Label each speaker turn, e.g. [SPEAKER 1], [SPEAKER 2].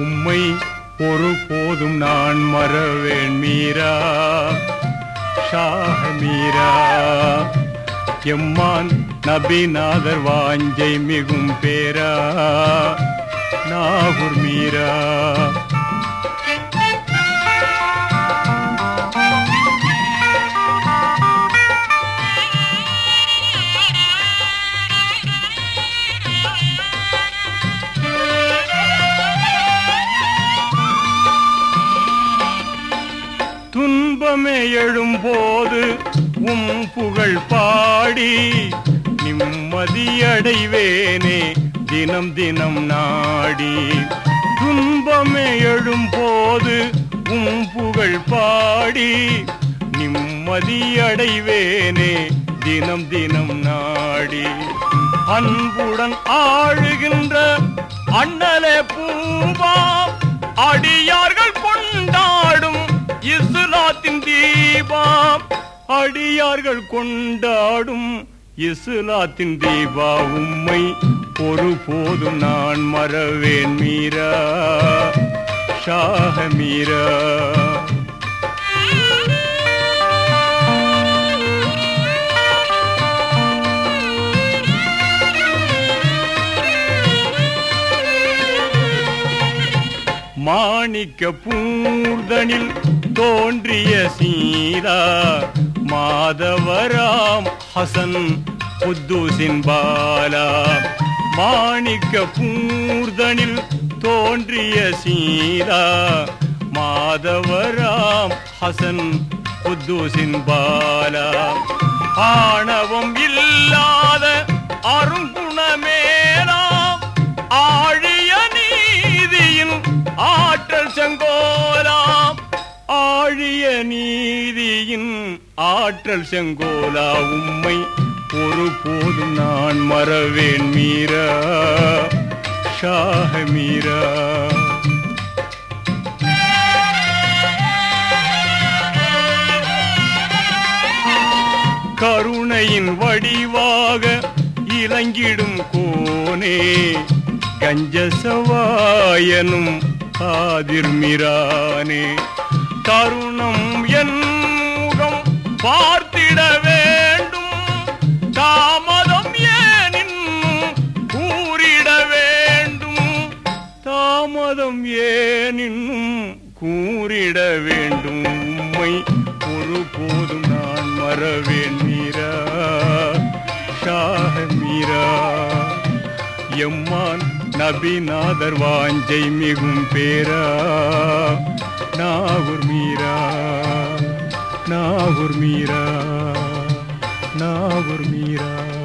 [SPEAKER 1] உம்மை ஒரு போதும் நான் மறவேன் மீரா. ஷாஹ மீரா. எம்மான் நபிநாதர் வாஞ்சை மிகும் பேரா. நாகூர் மீரா. துன்பமே எழும்போது உம் புகழ் பாடி நிம்மதியடைவேனே தினம் தினம் நாடி. துன்பமே எழும்போது உம் புகழ் பாடி நிம்மதியடைவேனே தினம் தினம் நாடி. அன்புடன் ஆழுகின்ற அண்ணலே பூவாம் அடியார்கள் கொண்டான் இஸ்லாத்தின் தீபம் அடியார்கள் கொண்டாடும் இஸ்லாத்தின் தீபா. உம்மை ஒருபோதும் நான் மறவேன் மீரா ஷாக மீரா. மாணிக்க பூர்தனில் தோன்றிய சீதா மாதவராம் ஹசன் புத்தூசின் பாலா. மாணிக்க பூர்தனில் தோன்றிய சீதா மாதவராம் ஹசன் புத்தூசின் பாலா. ஆணவம் இல்ல ஆழிய நீதியின் ஆற்றல் செங்கோலா உம்மை ஒரு போதும் நான் மறவேன் மீரா. ஷாக மீரா. கருணையின் வடிவாக இலங்கிடும் கோனே கஞ்சசவாயனும் ஆதிர்மிரானே தருணம் என் முகம் பார்த்திட வேண்டும். தாமதம் ஏனின் கூறிட வேண்டும். தாமதம் ஏனின் கூறிட வேண்டும். உம்மை ஒருபோதும் நான் மறவேன் மீரா. ஷாஹ மீரா. எம்மான் நபிநாதர் வாஞ்சை மிகும் பேரா. நாகூர் மீரா நாகூர் மீரா.